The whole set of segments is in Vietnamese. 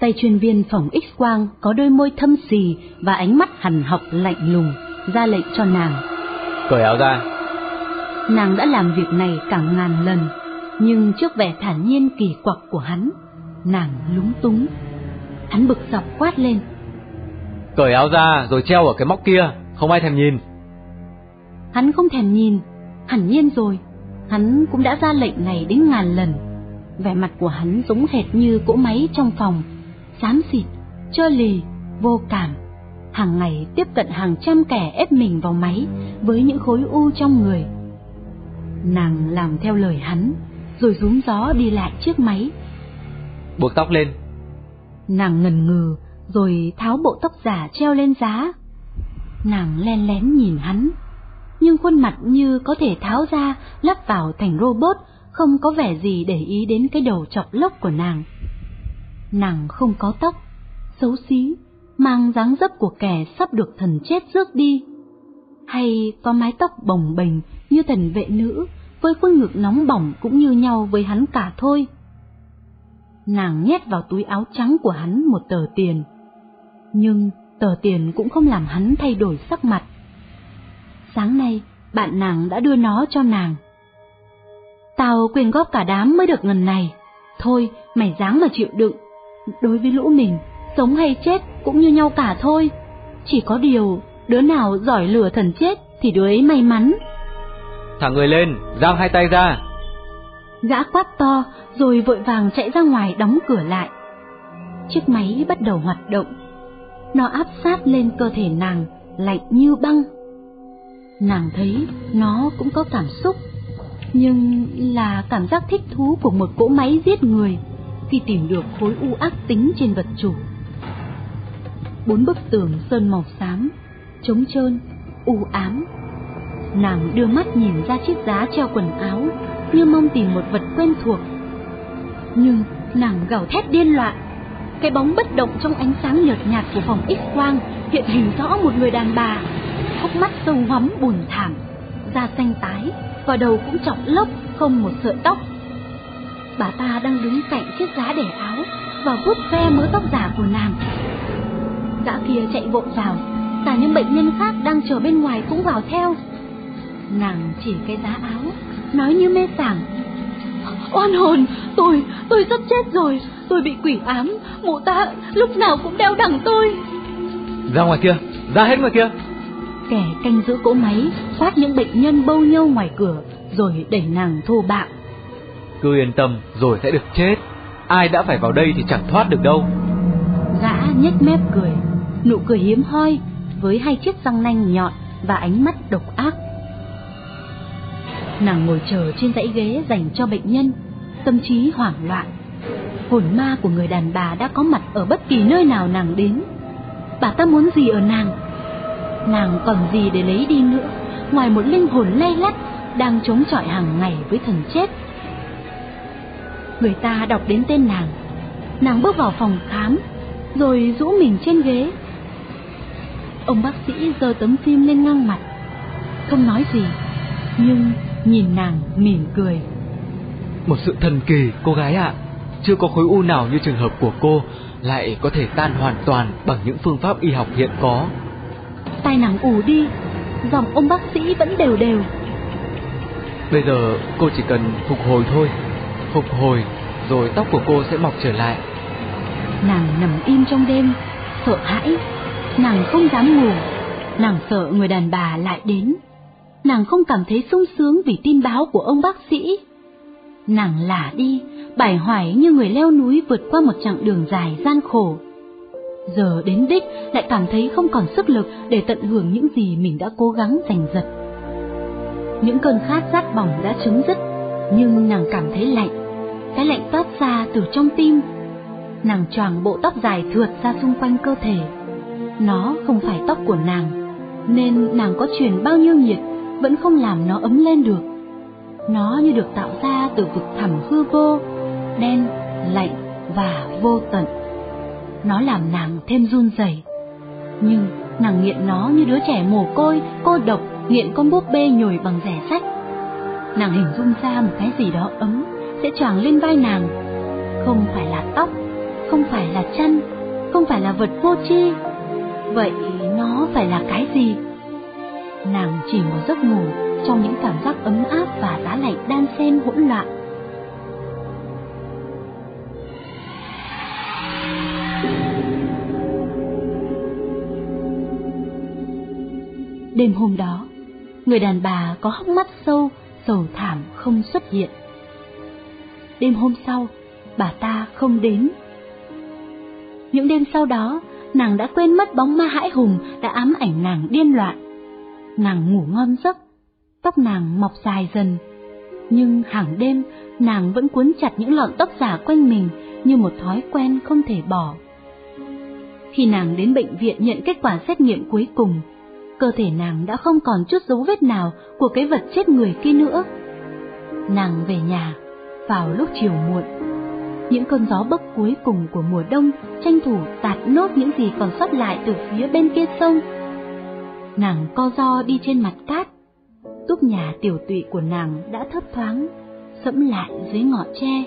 Tay chuyên viên phòng X-quang có đôi môi thâm xì và ánh mắt hằn học lạnh lùng, ra lệnh cho nàng. Cởi áo ra. Nàng đã làm việc này cả ngàn lần, nhưng trước vẻ thản nhiên kỳ quặc của hắn, nàng lúng túng. Hắn bực dọc quát lên. Cởi áo ra rồi treo ở cái móc kia, không ai thèm nhìn. Hắn không thèm nhìn, hẳn nhiên rồi, hắn cũng đã ra lệnh này đến ngàn lần. Vẻ mặt của hắn giống hệt như cỗ máy trong phòng, xám xịt, trơ lì, vô cảm. Hàng ngày tiếp cận hàng trăm kẻ ép mình vào máy với những khối u trong người. Nàng làm theo lời hắn, rồi rúm gió đi lại chiếc máy. Buộc tóc lên. Nàng ngần ngừ, rồi tháo bộ tóc giả treo lên giá. Nàng len lén nhìn hắn, nhưng khuôn mặt như có thể tháo ra, lắp vào thành robot, không có vẻ gì để ý đến cái đầu chọc lốc của nàng. Nàng không có tóc, xấu xí, mang dáng dấp của kẻ sắp được thần chết rước đi. Hay có mái tóc bồng bềnh như thần vệ nữ, với khuôn ngực nóng bỏng cũng như nhau với hắn cả thôi. Nàng nhét vào túi áo trắng của hắn một tờ tiền, nhưng tờ tiền cũng không làm hắn thay đổi sắc mặt. Sáng nay, bạn nàng đã đưa nó cho nàng. Tao quyên góp cả đám mới được ngần này. Thôi, mày dáng mà chịu đựng. Đối với lũ mình, sống hay chết cũng như nhau cả thôi. Chỉ có điều, đứa nào giỏi lửa thần chết thì đứa ấy may mắn. Thả người lên, giang hai tay ra. Gã quát to, rồi vội vàng chạy ra ngoài đóng cửa lại. Chiếc máy bắt đầu hoạt động. Nó áp sát lên cơ thể nàng, lạnh như băng. Nàng thấy nó cũng có cảm xúc, nhưng là cảm giác thích thú của một cỗ máy giết người khi tìm được khối u ác tính trên vật chủ. Bốn bức tường sơn màu xám, trống trơn, u ám. Nàng đưa mắt nhìn ra chiếc giá treo quần áo như mong tìm một vật quen thuộc. Nhưng nàng gào thét điên loạn. Cái bóng bất động trong ánh sáng nhợt nhạt của phòng X-quang hiện hình rõ một người đàn bà hốc mắt sâu hoắm buồn thảm, da xanh tái, và đầu cũng trọng lốc không một sợi tóc. Bà ta đang đứng cạnh chiếc giá để áo và vuốt ve mớ tóc giả của nàng. Gã kia chạy vội vào, cả những bệnh nhân khác đang chờ bên ngoài cũng vào theo. Nàng chỉ cái giá áo, nói như mê sảng. Oan hồn, tôi, tôi sắp chết rồi, tôi bị quỷ ám, mụ ta lúc nào cũng đeo đẳng tôi. Ra ngoài kia, ra hết ngoài kia kẻ canh giữ cỗ máy phát những bệnh nhân bâu nhâu ngoài cửa rồi đẩy nàng thô bạo. Cứ yên tâm rồi sẽ được chết. Ai đã phải vào đây thì chẳng thoát được đâu. Gã nhếch mép cười, nụ cười hiếm hoi với hai chiếc răng nanh nhọn và ánh mắt độc ác. Nàng ngồi chờ trên dãy ghế dành cho bệnh nhân, tâm trí hoảng loạn. Hồn ma của người đàn bà đã có mặt ở bất kỳ nơi nào nàng đến. Bà ta muốn gì ở nàng nàng còn gì để lấy đi nữa ngoài một linh hồn lay lắt đang chống chọi hàng ngày với thần chết người ta đọc đến tên nàng. Nàng bước vào phòng khám rồi rũ mình trên ghế. Ông bác sĩ giơ tấm phim lên ngang mặt. Không nói gì nhưng nhìn nàng mỉm cười. Một sự thần kỳ cô gái ạ. Chưa có khối u nào như trường hợp của cô lại có thể tan hoàn toàn bằng những phương pháp y học hiện có. Tai nàng ù đi Giọng ông bác sĩ vẫn đều đều. Bây giờ cô chỉ cần phục hồi thôi Phục hồi Rồi tóc của cô sẽ mọc trở lại. Nàng nằm im trong đêm Sợ hãi. Nàng không dám ngủ Nàng sợ người đàn bà lại đến. Nàng không cảm thấy sung sướng vì tin báo của ông bác sĩ. Nàng lả đi Bài hoài như người leo núi vượt qua một chặng đường dài gian khổ. Giờ đến đích lại cảm thấy không còn sức lực để tận hưởng những gì mình đã cố gắng giành giật. Những cơn khát rát bỏng đã chấm dứt, nhưng nàng cảm thấy lạnh, cái lạnh toát ra từ trong tim. Nàng choàng bộ tóc dài thượt ra xung quanh cơ thể. Nó không phải tóc của nàng, nên nàng có truyền bao nhiêu nhiệt vẫn không làm nó ấm lên được. Nó như được tạo ra từ vực thẳm hư vô, đen, lạnh và vô tận nó làm nàng thêm run rẩy. Nhưng nàng nghiện nó như đứa trẻ mồ côi, cô độc, nghiện con búp bê nhồi bằng rẻ sách. Nàng hình dung ra một cái gì đó ấm sẽ choàng lên vai nàng, không phải là tóc, không phải là chăn, không phải là vật vô tri. Vậy nó phải là cái gì? Nàng chìm vào giấc ngủ trong những cảm giác ấm áp và giá lạnh đan xen hỗn loạn. Đêm hôm đó, người đàn bà có hốc mắt sâu, sầu thảm không xuất hiện. Đêm hôm sau, bà ta không đến. Những đêm sau đó, nàng đã quên mất bóng ma hãi hùng đã ám ảnh nàng điên loạn. Nàng ngủ ngon giấc, tóc nàng mọc dài dần, nhưng hàng đêm nàng vẫn cuốn chặt những lọn tóc giả quanh mình như một thói quen không thể bỏ. Khi nàng đến bệnh viện nhận kết quả xét nghiệm cuối cùng, cơ thể nàng đã không còn chút dấu vết nào của cái vật chết người kia nữa. Nàng về nhà vào lúc chiều muộn. Những cơn gió bấc cuối cùng của mùa đông tranh thủ tạt nốt những gì còn sót lại từ phía bên kia sông. Nàng co do đi trên mặt cát, túp nhà tiểu tụy của nàng đã thấp thoáng, sẫm lại dưới ngọn tre.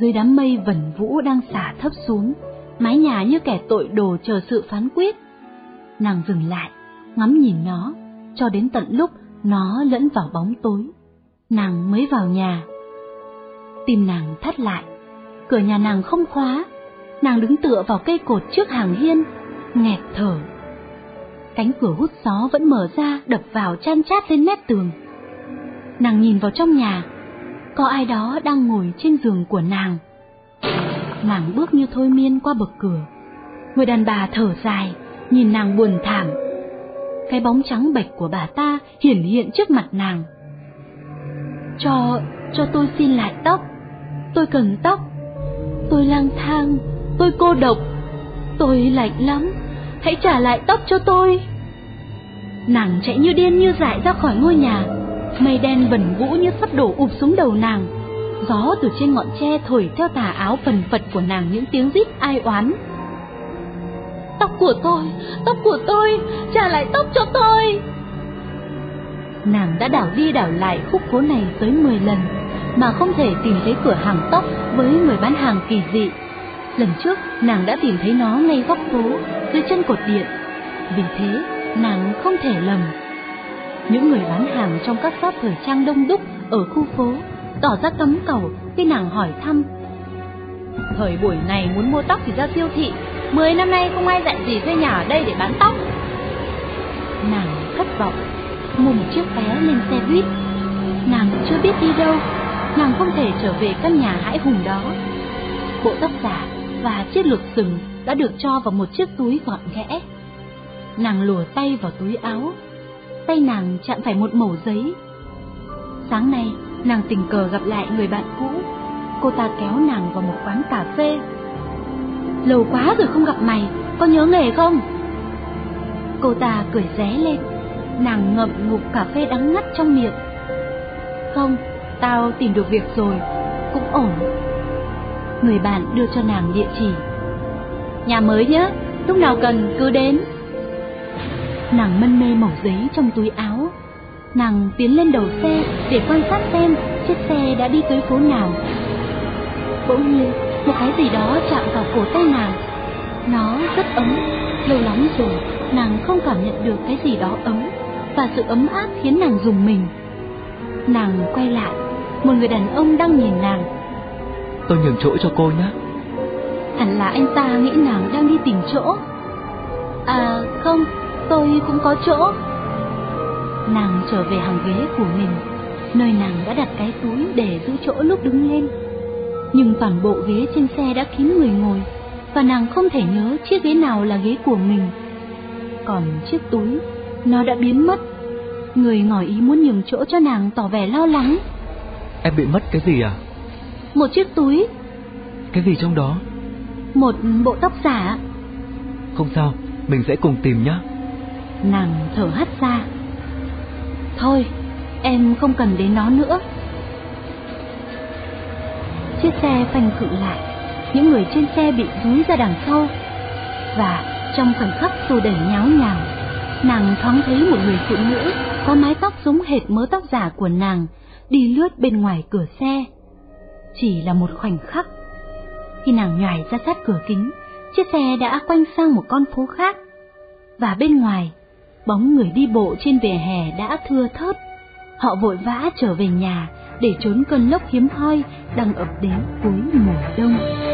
Dưới đám mây vẩn vũ đang xả thấp xuống, mái nhà như kẻ tội đồ chờ sự phán quyết. Nàng dừng lại, ngắm nhìn nó, cho đến tận lúc nó lẫn vào bóng tối. Nàng mới vào nhà. Tim nàng thắt lại, cửa nhà nàng không khóa, nàng đứng tựa vào cây cột trước hàng hiên, nghẹt thở. Cánh cửa hút gió vẫn mở ra đập vào chan chát lên mép tường. Nàng nhìn vào trong nhà, có ai đó đang ngồi trên giường của nàng. Nàng bước như thôi miên qua bậc cửa. Người đàn bà thở dài, nhìn nàng buồn thảm. Cái bóng trắng bệch của bà ta hiển hiện trước mặt nàng. Cho, cho tôi xin lại tóc. Tôi cần tóc. Tôi lang thang, tôi cô độc. Tôi lạnh lắm, hãy trả lại tóc cho tôi. Nàng chạy như điên như dại ra khỏi ngôi nhà, mây đen vẩn vũ như sắp đổ ụp xuống đầu nàng. Gió từ trên ngọn tre thổi theo tà áo phần phật của nàng những tiếng rít ai oán. Tóc của tôi, tóc của tôi, trả lại tóc cho tôi. Nàng đã đảo đi đảo lại khúc phố này tới 10 lần, mà không thể tìm thấy cửa hàng tóc với người bán hàng kỳ dị. Lần trước, nàng đã tìm thấy nó ngay góc phố, dưới chân cột điện. Vì thế, nàng không thể lầm. Những người bán hàng trong các shop thời trang đông đúc ở khu phố tỏ ra cấm cầu khi nàng hỏi thăm. Thời buổi này muốn mua tóc thì ra siêu thị, mười năm nay không ai dạy gì thuê nhà ở đây để bán tóc. Nàng thất vọng, mua một chiếc vé lên xe buýt. Nàng chưa biết đi đâu, nàng không thể trở về căn nhà hãi hùng đó. Bộ tóc giả và chiếc lược sừng đã được cho vào một chiếc túi gọn ghẽ. Nàng lùa tay vào túi áo, tay nàng chạm phải một mẩu giấy. Sáng nay, nàng tình cờ gặp lại người bạn cũ, cô ta kéo nàng vào một quán cà phê. Lâu quá rồi không gặp mày, có nhớ nghề không? Cô ta cười ré lên, nàng ngậm ngụm cà phê đắng ngắt trong miệng. Không, tao tìm được việc rồi, cũng ổn. Người bạn đưa cho nàng địa chỉ. Nhà mới nhé, lúc nào cần cứ đến. Nàng mân mê mẩu giấy trong túi áo. Nàng tiến lên đầu xe để quan sát xem chiếc xe đã đi tới phố nào. Bỗng nhiên, một cái gì đó chạm vào cổ tay nàng. Nó rất ấm, lâu lắm rồi nàng không cảm nhận được cái gì đó ấm và sự ấm áp khiến nàng dùng mình. Nàng quay lại, một người đàn ông đang nhìn nàng. Tôi nhường chỗ cho cô nhé. Hẳn là anh ta nghĩ nàng đang đi tìm chỗ. À không, tôi cũng có chỗ. Nàng trở về hàng ghế của mình, nơi nàng đã đặt cái túi để giữ chỗ lúc đứng lên. Nhưng toàn bộ ghế trên xe đã kín người ngồi, và nàng không thể nhớ chiếc ghế nào là ghế của mình. Còn chiếc túi, nó đã biến mất. Người ngỏ ý muốn nhường chỗ cho nàng tỏ vẻ lo lắng. Em bị mất cái gì à? Một chiếc túi. Cái gì trong đó? Một bộ tóc giả. Không sao, mình sẽ cùng tìm nhé. Nàng thở hắt ra. Thôi, em không cần đến nó nữa. Chiếc xe phanh khựng lại, những người trên xe bị dúi ra đằng sau. Và trong khoảnh khắc xô đẩy nháo nhào, nàng thoáng thấy một người phụ nữ có mái tóc giống hệt mớ tóc giả của nàng đi lướt bên ngoài cửa xe. Chỉ là một khoảnh khắc. Khi nàng nhảy ra sát cửa kính, chiếc xe đã quanh sang một con phố khác. Và bên ngoài, bóng người đi bộ trên vỉa hè đã thưa thớt. Họ vội vã trở về nhà để trốn cơn lốc hiếm hoi đang ập đến cuối mùa đông.